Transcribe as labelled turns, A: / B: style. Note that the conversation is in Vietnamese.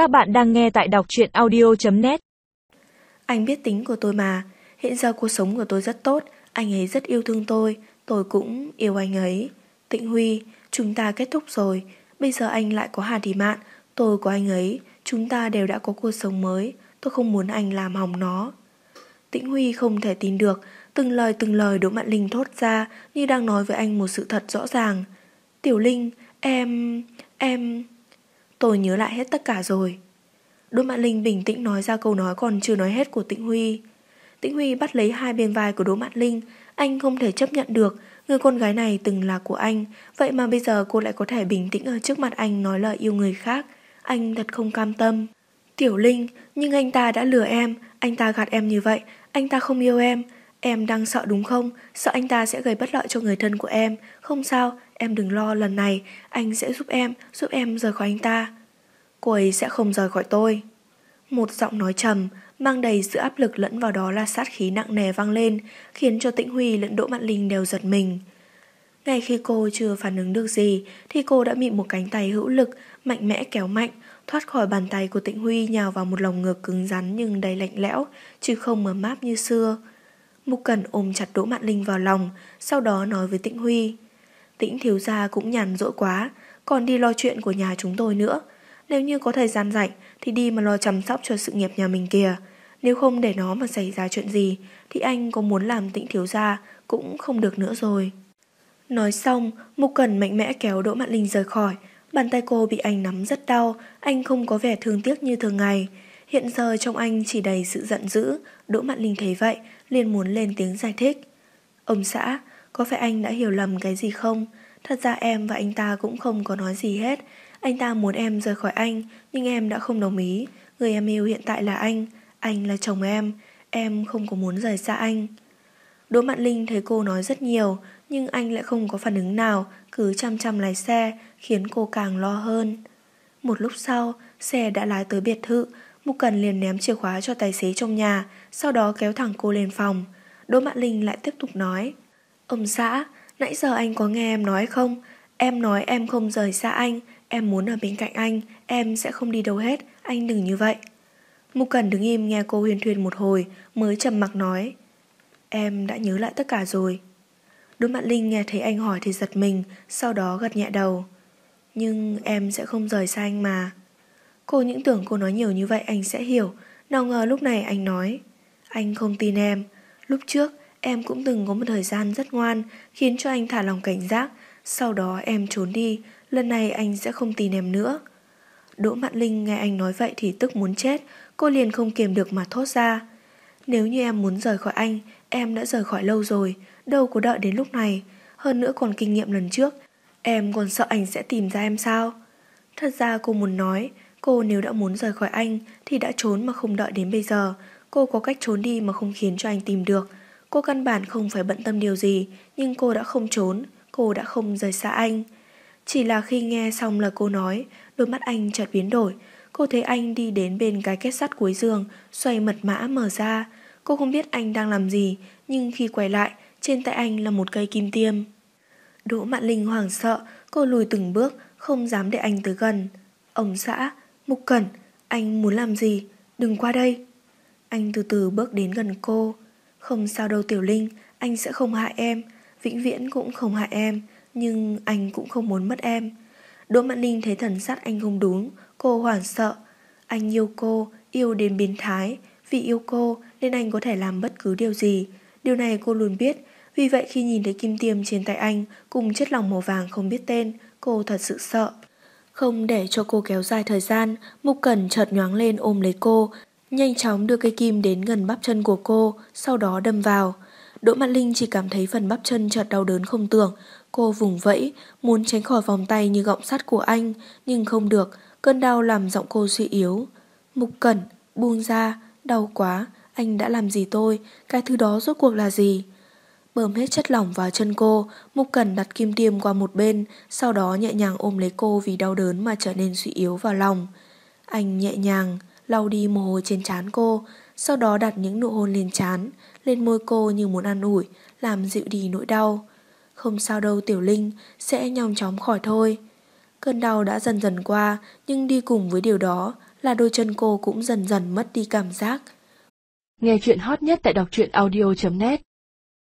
A: Các bạn đang nghe tại đọc truyện audio.net
B: Anh biết tính của tôi mà, hiện giờ cuộc sống của tôi rất tốt, anh ấy rất yêu thương tôi, tôi cũng yêu anh ấy. Tịnh Huy, chúng ta kết thúc rồi, bây giờ anh lại có Hà Thị Mạn, tôi có anh ấy, chúng ta đều đã có cuộc sống mới, tôi không muốn anh làm hỏng nó. Tĩnh Huy không thể tin được, từng lời từng lời Đỗ Mạn Linh thốt ra như đang nói với anh một sự thật rõ ràng. Tiểu Linh, em... em... Tôi nhớ lại hết tất cả rồi. Đỗ Mạn Linh bình tĩnh nói ra câu nói còn chưa nói hết của Tĩnh Huy. Tĩnh Huy bắt lấy hai bên vai của Đỗ Mạn Linh, anh không thể chấp nhận được, người con gái này từng là của anh, vậy mà bây giờ cô lại có thể bình tĩnh ở trước mặt anh nói lời yêu người khác, anh thật không cam tâm. Tiểu Linh, nhưng anh ta đã lừa em, anh ta gạt em như vậy, anh ta không yêu em, em đang sợ đúng không? Sợ anh ta sẽ gây bất lợi cho người thân của em, không sao, em đừng lo lần này, anh sẽ giúp em, giúp em rời khỏi anh ta. Cô ấy sẽ không rời khỏi tôi. Một giọng nói trầm, mang đầy sự áp lực lẫn vào đó là sát khí nặng nề vang lên, khiến cho Tĩnh Huy lẫn Đỗ Mạn Linh đều giật mình. Ngay khi cô chưa phản ứng được gì, thì cô đã bị một cánh tay hữu lực, mạnh mẽ kéo mạnh, thoát khỏi bàn tay của Tĩnh Huy nhào vào một lồng ngực cứng rắn nhưng đầy lạnh lẽo, chứ không mờ máp như xưa. Mục Cẩn ôm chặt Đỗ Mạn Linh vào lòng, sau đó nói với Tĩnh Huy. Tĩnh thiếu gia cũng nhàn rỗi quá, còn đi lo chuyện của nhà chúng tôi nữa. Nếu như có thời gian rảnh thì đi mà lo chăm sóc cho sự nghiệp nhà mình kìa. Nếu không để nó mà xảy ra chuyện gì thì anh có muốn làm tĩnh thiếu gia cũng không được nữa rồi. Nói xong, Mục Cần mạnh mẽ kéo Đỗ Mạn Linh rời khỏi. Bàn tay cô bị anh nắm rất đau, anh không có vẻ thương tiếc như thường ngày. Hiện giờ trong anh chỉ đầy sự giận dữ, Đỗ Mạn Linh thấy vậy, liền muốn lên tiếng giải thích. Ông xã, có phải anh đã hiểu lầm cái gì không? Thật ra em và anh ta cũng không có nói gì hết. Anh ta muốn em rời khỏi anh, nhưng em đã không đồng ý. Người em yêu hiện tại là anh, anh là chồng em, em không có muốn rời xa anh. Đỗ Mạn Linh thấy cô nói rất nhiều, nhưng anh lại không có phản ứng nào, cứ chăm chăm lái xe, khiến cô càng lo hơn. Một lúc sau, xe đã lái tới biệt thự, Mục Cần liền ném chìa khóa cho tài xế trong nhà, sau đó kéo thẳng cô lên phòng. Đỗ Mạn Linh lại tiếp tục nói, Ông xã, nãy giờ anh có nghe em nói không? Em nói em không rời xa anh, em muốn ở bên cạnh anh, em sẽ không đi đâu hết, anh đừng như vậy. Mục Cần đứng im nghe cô huyền thuyền một hồi, mới trầm mặc nói, Em đã nhớ lại tất cả rồi. Đỗ Mạn Linh nghe thấy anh hỏi thì giật mình, sau đó gật nhẹ đầu. Nhưng em sẽ không rời xa anh mà. Cô những tưởng cô nói nhiều như vậy anh sẽ hiểu, nào ngờ lúc này anh nói. Anh không tin em. Lúc trước, em cũng từng có một thời gian rất ngoan, khiến cho anh thả lòng cảnh giác. Sau đó em trốn đi, lần này anh sẽ không tin em nữa. Đỗ Mạn Linh nghe anh nói vậy thì tức muốn chết, cô liền không kiềm được mà thốt ra. Nếu như em muốn rời khỏi anh, em đã rời khỏi lâu rồi, đâu có đợi đến lúc này. Hơn nữa còn kinh nghiệm lần trước, em còn sợ anh sẽ tìm ra em sao? Thật ra cô muốn nói, cô nếu đã muốn rời khỏi anh thì đã trốn mà không đợi đến bây giờ. Cô có cách trốn đi mà không khiến cho anh tìm được. Cô căn bản không phải bận tâm điều gì, nhưng cô đã không trốn, cô đã không rời xa anh. Chỉ là khi nghe xong lời cô nói, đôi mắt anh chợt biến đổi. Cô thấy anh đi đến bên cái kết sắt cuối giường, xoay mật mã mở ra. Cô không biết anh đang làm gì, nhưng khi quay lại, trên tay anh là một cây kim tiêm. Đỗ Mạn Linh hoảng sợ, cô lùi từng bước, không dám để anh tới gần. Ông xã, Mục Cẩn, anh muốn làm gì? Đừng qua đây. Anh từ từ bước đến gần cô. Không sao đâu Tiểu Linh, anh sẽ không hại em, vĩnh viễn cũng không hại em, nhưng anh cũng không muốn mất em. Đỗ Mạn Linh thấy thần sắc anh không đúng, cô hoảng sợ. Anh yêu cô, yêu đến biến thái, vì yêu cô nên anh có thể làm bất cứ điều gì. Điều này cô luôn biết, vì vậy khi nhìn thấy kim tiêm trên tay anh cùng chất lỏng màu vàng không biết tên, cô thật sự sợ. Không để cho cô kéo dài thời gian, Mục Cẩn chợt nhoáng lên ôm lấy cô, nhanh chóng đưa cây kim đến gần bắp chân của cô, sau đó đâm vào. Đỗ Mạn Linh chỉ cảm thấy phần bắp chân chợt đau đớn không tưởng, cô vùng vẫy, muốn tránh khỏi vòng tay như gọng sắt của anh, nhưng không được, cơn đau làm giọng cô suy yếu. Mục Cẩn, buông ra, đau quá, anh đã làm gì tôi, cái thứ đó rốt cuộc là gì? Bơm hết chất lỏng vào chân cô, Mục cẩn đặt kim tiêm qua một bên, sau đó nhẹ nhàng ôm lấy cô vì đau đớn mà trở nên suy yếu vào lòng. Anh nhẹ nhàng lau đi mồ hôi trên trán cô, sau đó đặt những nụ hôn lên trán, lên môi cô như muốn ăn ủi, làm dịu đi nỗi đau. Không sao đâu Tiểu Linh, sẽ nhanh chóng khỏi thôi. Cơn đau đã dần dần qua, nhưng đi cùng với điều đó là đôi chân cô cũng dần dần mất đi cảm giác.
A: Nghe chuyện hot nhất tại đọc truyện audio.net